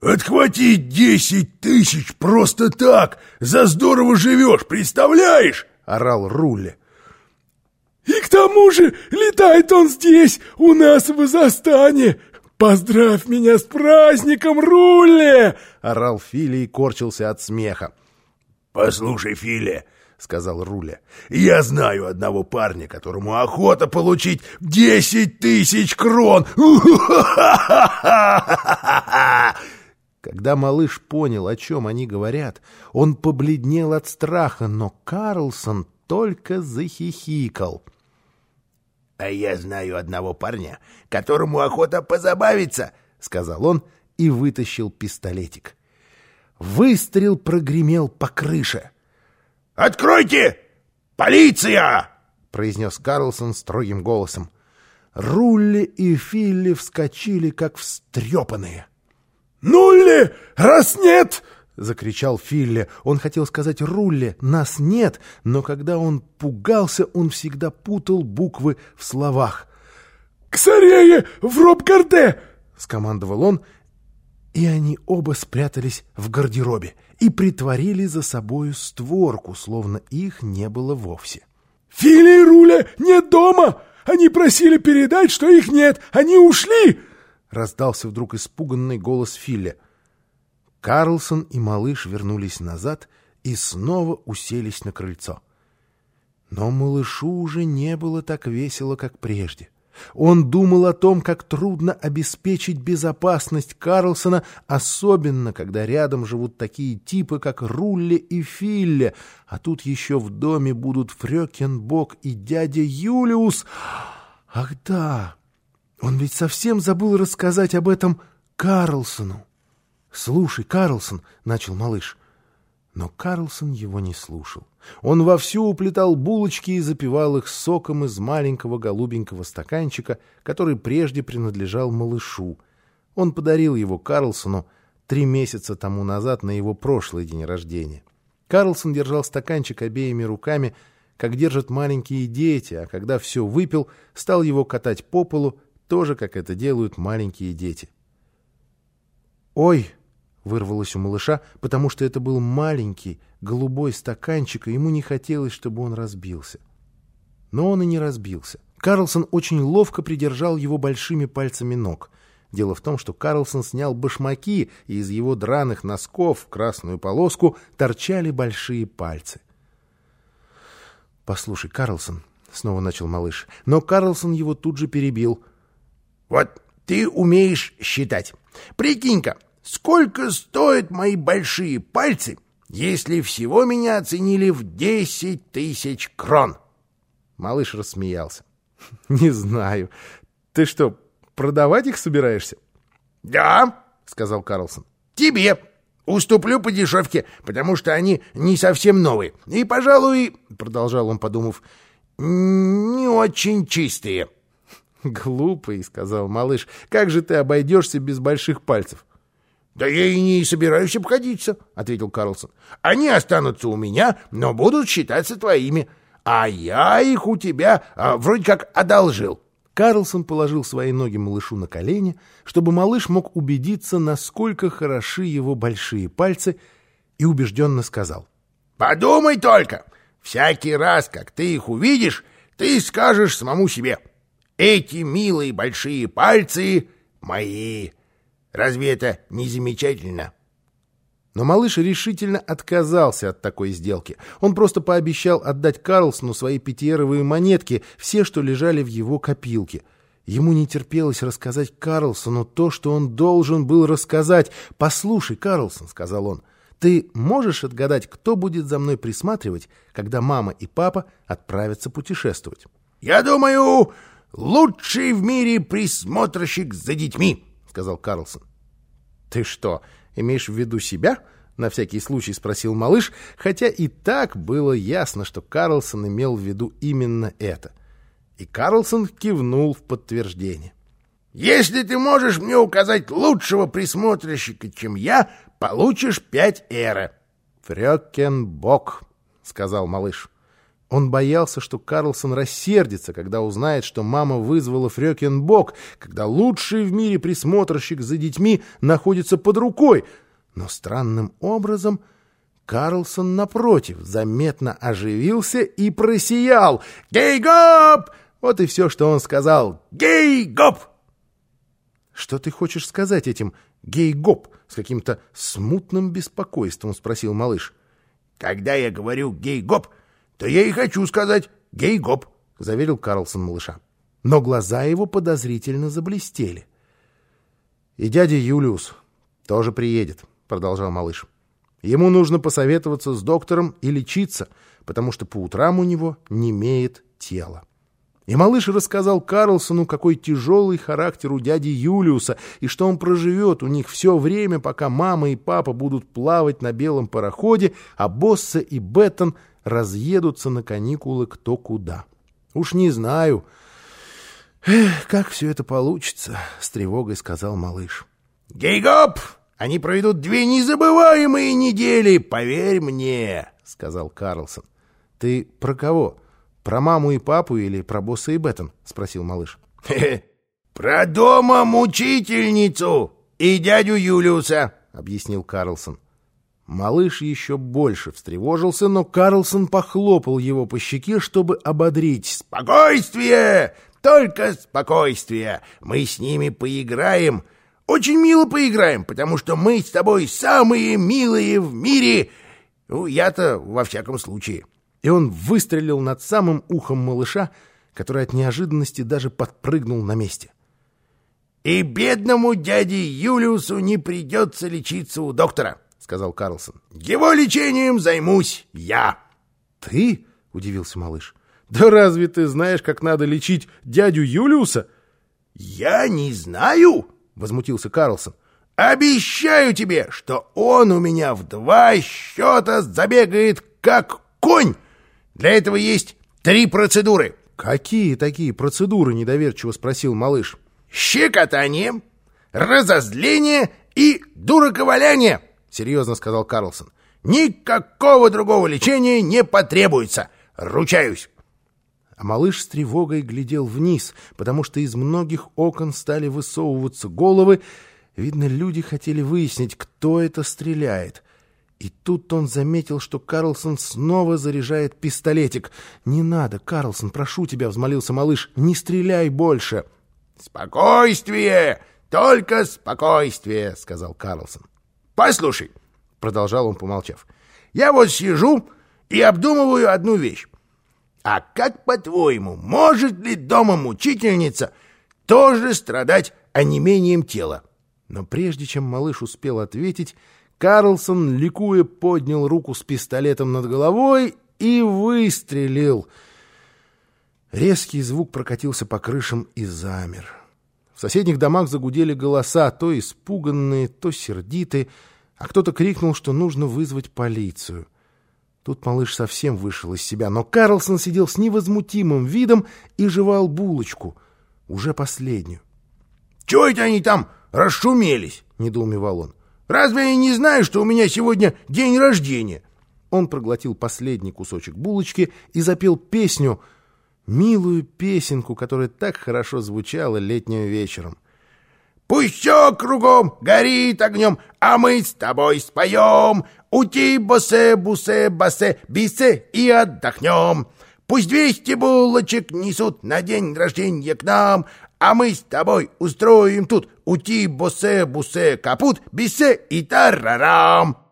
«Отхватить десять тысяч просто так! За здорово живешь, представляешь?» — орал Рулли. «И к тому же летает он здесь, у нас в Изостане! Поздравь меня с праздником, Рулли!» — орал Фили и корчился от смеха. «Послушай, Фили, — сказал Руля. — Я знаю одного парня, которому охота получить десять тысяч крон! Когда малыш понял, о чем они говорят, он побледнел от страха, но Карлсон только захихикал. — А я знаю одного парня, которому охота позабавиться, — сказал он и вытащил пистолетик. Выстрел прогремел по крыше. — «Откройте! Полиция!» — произнес Карлсон строгим голосом. Рулли и Филли вскочили, как встрепанные. «Нулли! Раз нет!» — закричал Филли. Он хотел сказать «Рулли, нас нет», но когда он пугался, он всегда путал буквы в словах. «Ксарее в Робгарде!» — скомандовал он, и они оба спрятались в гардеробе и притворили за собою створку, словно их не было вовсе. «Фили и Руля нет дома! Они просили передать, что их нет! Они ушли!» Раздался вдруг испуганный голос Филя. Карлсон и малыш вернулись назад и снова уселись на крыльцо. Но малышу уже не было так весело, как прежде. Он думал о том, как трудно обеспечить безопасность Карлсона, особенно когда рядом живут такие типы, как Рулли и Филле, а тут еще в доме будут Фрёкенбок и дядя Юлиус. Ах да, он ведь совсем забыл рассказать об этом Карлсону. «Слушай, Карлсон», — начал малыш, — но Карлсон его не слушал. Он вовсю уплетал булочки и запивал их соком из маленького голубенького стаканчика, который прежде принадлежал малышу. Он подарил его Карлсону три месяца тому назад на его прошлый день рождения. Карлсон держал стаканчик обеими руками, как держат маленькие дети, а когда все выпил, стал его катать по полу, тоже как это делают маленькие дети. «Ой!» вырвалось у малыша, потому что это был маленький, голубой стаканчик, и ему не хотелось, чтобы он разбился. Но он и не разбился. Карлсон очень ловко придержал его большими пальцами ног. Дело в том, что Карлсон снял башмаки, и из его драных носков в красную полоску торчали большие пальцы. «Послушай, Карлсон», — снова начал малыш, но Карлсон его тут же перебил. «Вот ты умеешь считать. Прикинь-ка, Сколько стоят мои большие пальцы, если всего меня оценили в десять тысяч крон?» Малыш рассмеялся. «Не знаю. Ты что, продавать их собираешься?» «Да», — сказал Карлсон. «Тебе. Уступлю по дешевке, потому что они не совсем новые. И, пожалуй, — продолжал он, подумав, — не очень чистые». «Глупый», — сказал малыш. «Как же ты обойдешься без больших пальцев?» «Да я и не собираюсь обходиться», — ответил Карлсон. «Они останутся у меня, но будут считаться твоими, а я их у тебя а, вроде как одолжил». Карлсон положил свои ноги малышу на колени, чтобы малыш мог убедиться, насколько хороши его большие пальцы, и убежденно сказал. «Подумай только! Всякий раз, как ты их увидишь, ты скажешь самому себе, эти милые большие пальцы мои». Разве это не замечательно? Но малыш решительно отказался от такой сделки. Он просто пообещал отдать Карлсону свои пятиеровые монетки, все, что лежали в его копилке. Ему не терпелось рассказать Карлсону то, что он должен был рассказать. «Послушай, Карлсон», — сказал он, — «ты можешь отгадать, кто будет за мной присматривать, когда мама и папа отправятся путешествовать?» «Я думаю, лучший в мире присмотрщик за детьми», — сказал Карлсон. «Ты что, имеешь в виду себя?» — на всякий случай спросил малыш, хотя и так было ясно, что Карлсон имел в виду именно это. И Карлсон кивнул в подтверждение. «Если ты можешь мне указать лучшего присмотрщика, чем я, получишь пять эра». «Фрёкенбок», — сказал малыш. Он боялся, что Карлсон рассердится, когда узнает, что мама вызвала Фрёкинбок, когда лучший в мире присмотрщик за детьми находится под рукой. Но странным образом Карлсон, напротив, заметно оживился и просиял. «Гей-гоп!» Вот и все, что он сказал. «Гей-гоп!» «Что ты хочешь сказать этим «гей-гоп»?» — с каким-то смутным беспокойством спросил малыш. «Когда я говорю «гей-гоп», то я и хочу сказать «гей-гоп», — заверил Карлсон малыша. Но глаза его подозрительно заблестели. «И дядя Юлиус тоже приедет», — продолжал малыш. «Ему нужно посоветоваться с доктором и лечиться, потому что по утрам у него не имеет тела». И малыш рассказал Карлсону, какой тяжелый характер у дяди Юлиуса, и что он проживет у них все время, пока мама и папа будут плавать на белом пароходе, а Босса и Беттон разъедутся на каникулы кто куда. Уж не знаю, Эх, как все это получится, — с тревогой сказал малыш. — Гейгоп! Они проведут две незабываемые недели, поверь мне, — сказал Карлсон. — Ты про кого? Про маму и папу или про босса и Беттон? — спросил малыш. — Про дома-мучительницу и дядю Юлиуса, — объяснил Карлсон. Малыш еще больше встревожился, но Карлсон похлопал его по щеке, чтобы ободрить. «Спокойствие! Только спокойствие! Мы с ними поиграем. Очень мило поиграем, потому что мы с тобой самые милые в мире. Ну, я-то во всяком случае». И он выстрелил над самым ухом малыша, который от неожиданности даже подпрыгнул на месте. «И бедному дяде Юлиусу не придется лечиться у доктора» сказал Карлсон. «Его лечением займусь я!» «Ты?» — удивился малыш. «Да разве ты знаешь, как надо лечить дядю Юлиуса?» «Я не знаю!» — возмутился Карлсон. «Обещаю тебе, что он у меня в два счета забегает, как конь! Для этого есть три процедуры!» «Какие такие процедуры?» — недоверчиво спросил малыш. «Щекотание, разозление и дураковаляние!» Серьезно сказал Карлсон. «Никакого другого лечения не потребуется! Ручаюсь!» А малыш с тревогой глядел вниз, потому что из многих окон стали высовываться головы. Видно, люди хотели выяснить, кто это стреляет. И тут он заметил, что Карлсон снова заряжает пистолетик. «Не надо, Карлсон, прошу тебя», — взмолился малыш, — «не стреляй больше». «Спокойствие! Только спокойствие!» — сказал Карлсон. «Послушай», — продолжал он, помолчав, — «я вот сижу и обдумываю одну вещь. А как, по-твоему, может ли дома-мучительница тоже страдать онемением тела?» Но прежде чем малыш успел ответить, Карлсон, ликуя, поднял руку с пистолетом над головой и выстрелил. Резкий звук прокатился по крышам и замер. В соседних домах загудели голоса, то испуганные, то сердитые, а кто-то крикнул, что нужно вызвать полицию. Тут малыш совсем вышел из себя, но Карлсон сидел с невозмутимым видом и жевал булочку, уже последнюю. — Чего это они там расшумелись? — недоумевал он. — Разве они не знают, что у меня сегодня день рождения? Он проглотил последний кусочек булочки и запел песню — милую песенку, которая так хорошо звучала летним вечером. «Пусть все кругом горит огнем, а мы с тобой споем, ути босе, бусе, басе, бисе и отдохнем. Пусть двести булочек несут на день рождения к нам, а мы с тобой устроим тут ути, босе, бусе, капут, бисе и тарарам».